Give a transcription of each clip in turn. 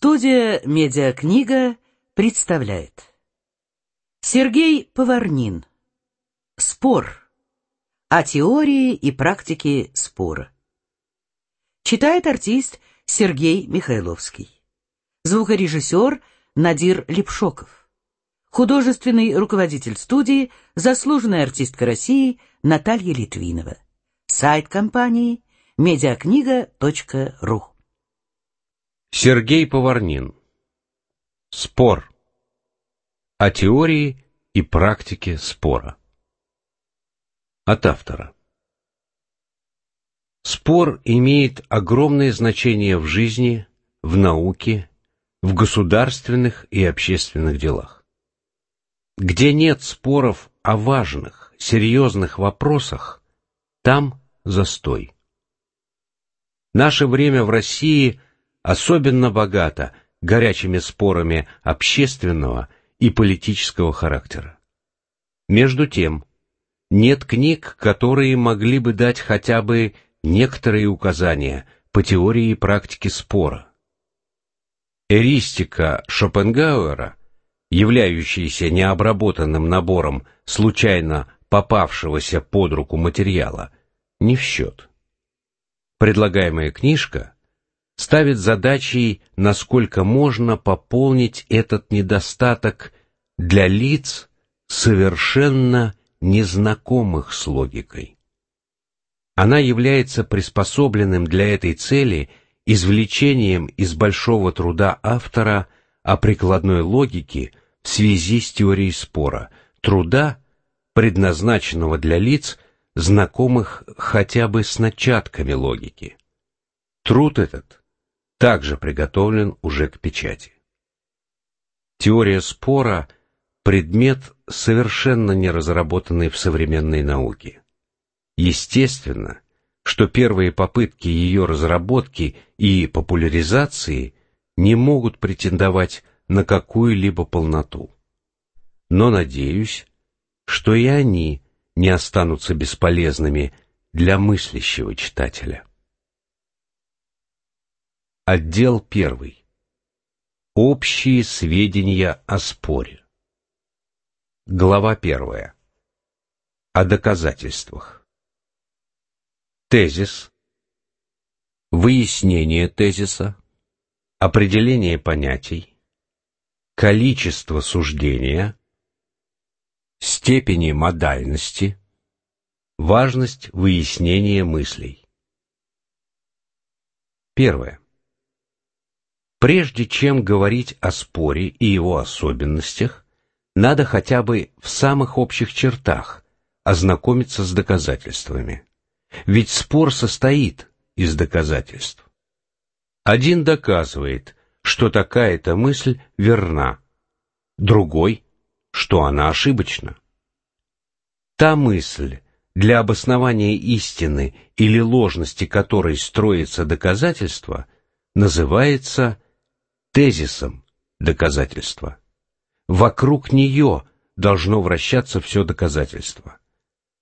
Студия «Медиакнига» представляет. Сергей Поварнин. Спор. О теории и практике спора. Читает артист Сергей Михайловский. Звукорежиссер Надир Лепшоков. Художественный руководитель студии Заслуженная артистка России Наталья Литвинова. Сайт компании медиакнига.ру Сергей Поварнин. Спор. О теории и практике спора. От автора. Спор имеет огромное значение в жизни, в науке, в государственных и общественных делах. Где нет споров о важных, серьезных вопросах, там застой. Наше время в России – особенно богата горячими спорами общественного и политического характера. Между тем, нет книг, которые могли бы дать хотя бы некоторые указания по теории и практике спора. Эристика Шопенгауэра, являющаяся необработанным набором случайно попавшегося под руку материала, не в счет. Предлагаемая книжка ставит задачей, насколько можно пополнить этот недостаток для лиц, совершенно незнакомых с логикой. Она является приспособленным для этой цели извлечением из большого труда автора о прикладной логике в связи с теорией спора, труда, предназначенного для лиц, знакомых хотя бы с начатками логики. Труд этот также приготовлен уже к печати. Теория спора – предмет, совершенно не разработанный в современной науке. Естественно, что первые попытки ее разработки и популяризации не могут претендовать на какую-либо полноту. Но надеюсь, что и они не останутся бесполезными для мыслящего читателя. Отдел первый. Общие сведения о споре. Глава первая. О доказательствах. Тезис. Выяснение тезиса. Определение понятий. Количество суждения. Степени модальности. Важность выяснения мыслей. Первое. Прежде чем говорить о споре и его особенностях, надо хотя бы в самых общих чертах ознакомиться с доказательствами. Ведь спор состоит из доказательств. Один доказывает, что такая-то мысль верна, другой, что она ошибочна. Та мысль, для обоснования истины или ложности которой строится доказательство, называется тезисом доказательства. Вокруг нее должно вращаться все доказательство.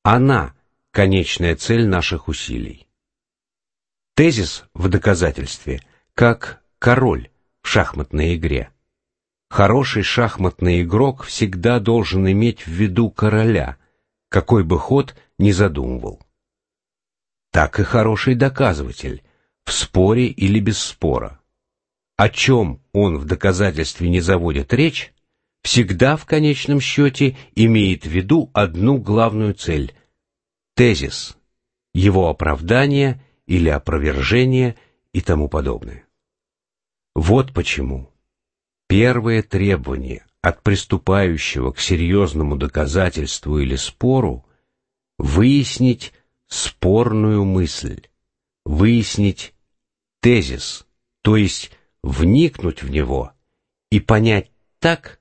Она – конечная цель наших усилий. Тезис в доказательстве как король в шахматной игре. Хороший шахматный игрок всегда должен иметь в виду короля, какой бы ход ни задумывал. Так и хороший доказыватель, в споре или без спора о чем он в доказательстве не заводит речь, всегда в конечном счете имеет в виду одну главную цель – тезис, его оправдание или опровержение и тому подобное. Вот почему первое требование от приступающего к серьезному доказательству или спору – выяснить спорную мысль, выяснить тезис, то есть вникнуть в него и понять так,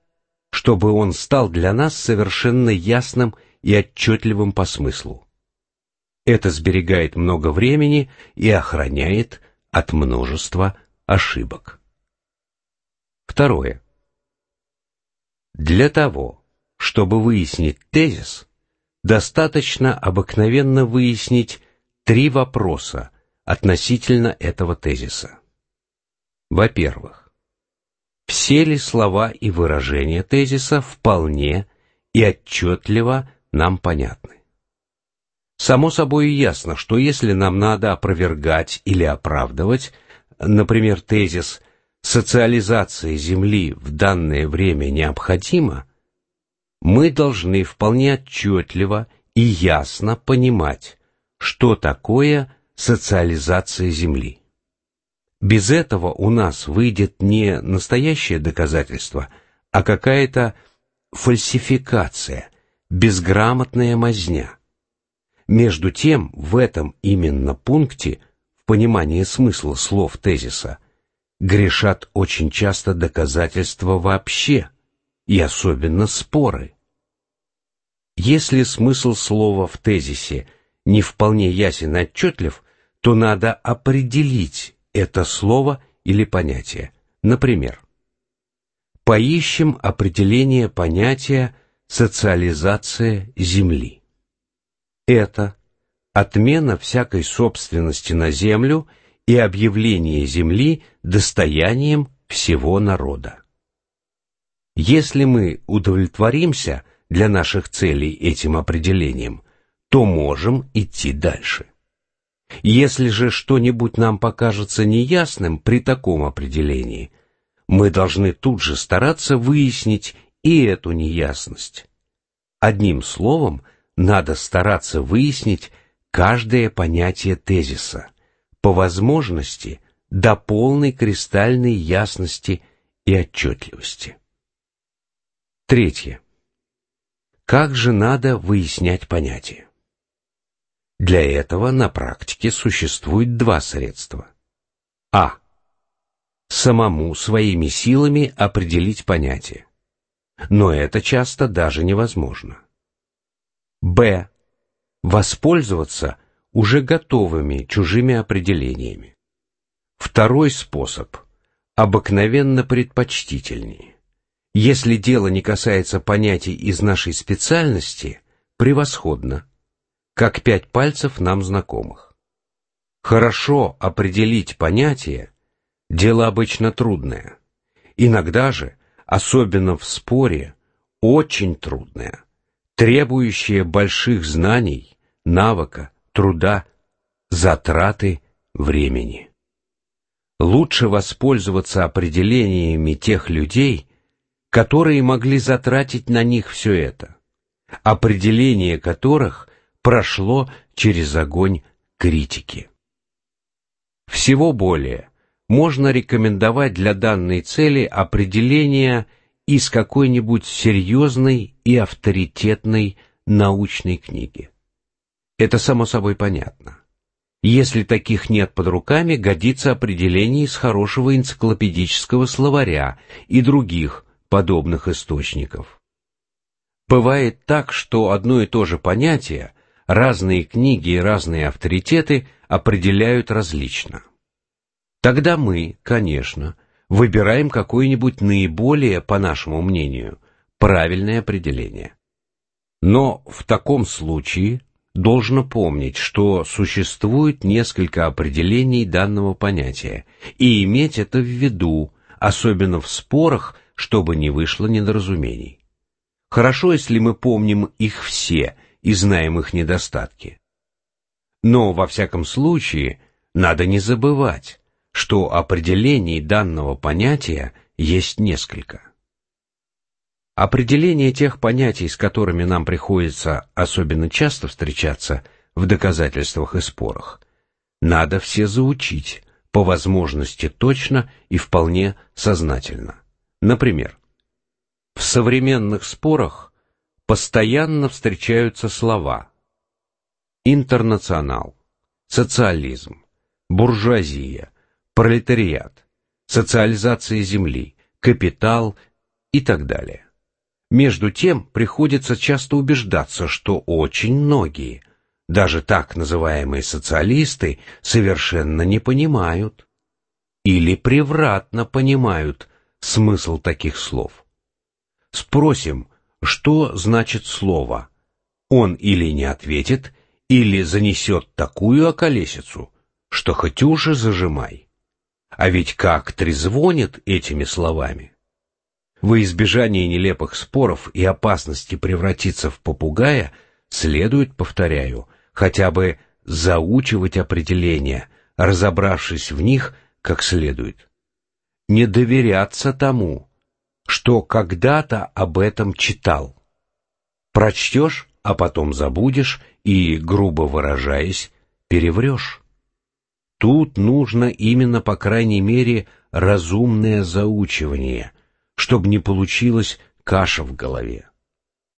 чтобы он стал для нас совершенно ясным и отчетливым по смыслу. Это сберегает много времени и охраняет от множества ошибок. Второе. Для того, чтобы выяснить тезис, достаточно обыкновенно выяснить три вопроса относительно этого тезиса. Во-первых, все ли слова и выражения тезиса вполне и отчетливо нам понятны. Само собой ясно, что если нам надо опровергать или оправдывать, например, тезис «социализация Земли в данное время необходима», мы должны вполне отчетливо и ясно понимать, что такое социализация Земли. Без этого у нас выйдет не настоящее доказательство, а какая-то фальсификация, безграмотная мазня. Между тем, в этом именно пункте, в понимании смысла слов тезиса, грешат очень часто доказательства вообще, и особенно споры. Если смысл слова в тезисе не вполне ясен и отчетлив, то надо определить это слово или понятие. Например, поищем определение понятия социализация Земли. Это отмена всякой собственности на землю и объявление земли достоянием всего народа. Если мы удовлетворимся для наших целей этим определением, то можем идти дальше. Если же что-нибудь нам покажется неясным при таком определении, мы должны тут же стараться выяснить и эту неясность. Одним словом, надо стараться выяснить каждое понятие тезиса, по возможности до полной кристальной ясности и отчетливости. Третье. Как же надо выяснять понятие? Для этого на практике существует два средства. А. Самому своими силами определить понятие. Но это часто даже невозможно. Б. Воспользоваться уже готовыми чужими определениями. Второй способ обыкновенно предпочтительнее. Если дело не касается понятий из нашей специальности, превосходно, как пять пальцев нам знакомых. Хорошо определить понятие – дело обычно трудное. Иногда же, особенно в споре, очень трудное, требующее больших знаний, навыка, труда, затраты времени. Лучше воспользоваться определениями тех людей, которые могли затратить на них все это, определение которых прошло через огонь критики. Всего более можно рекомендовать для данной цели определение из какой-нибудь серьезной и авторитетной научной книги. Это само собой понятно. Если таких нет под руками, годится определение из хорошего энциклопедического словаря и других подобных источников. Бывает так, что одно и то же понятие разные книги и разные авторитеты определяют различно. Тогда мы, конечно, выбираем какое-нибудь наиболее, по нашему мнению, правильное определение. Но в таком случае должно помнить, что существует несколько определений данного понятия, и иметь это в виду, особенно в спорах чтобы не вышло недоразумений. Хорошо, если мы помним их все и знаем их недостатки. Но, во всяком случае, надо не забывать, что определений данного понятия есть несколько. Определение тех понятий, с которыми нам приходится особенно часто встречаться в доказательствах и спорах, надо все заучить, по возможности точно и вполне сознательно. Например, в современных спорах постоянно встречаются слова интернационал, социализм, буржуазия, пролетариат, социализация земли, капитал и так далее. Между тем приходится часто убеждаться, что очень многие, даже так называемые социалисты, совершенно не понимают или превратно понимают смысл таких слов. Спросим, что значит слово. Он или не ответит, или занесет такую околесицу, что хоть уши зажимай. А ведь как трезвонит этими словами. Во избежание нелепых споров и опасности превратиться в попугая следует, повторяю, хотя бы заучивать определения, разобравшись в них как следует. Не доверяться тому, что когда-то об этом читал. Прочтешь, а потом забудешь и, грубо выражаясь, переврешь. Тут нужно именно, по крайней мере, разумное заучивание, чтобы не получилась каша в голове.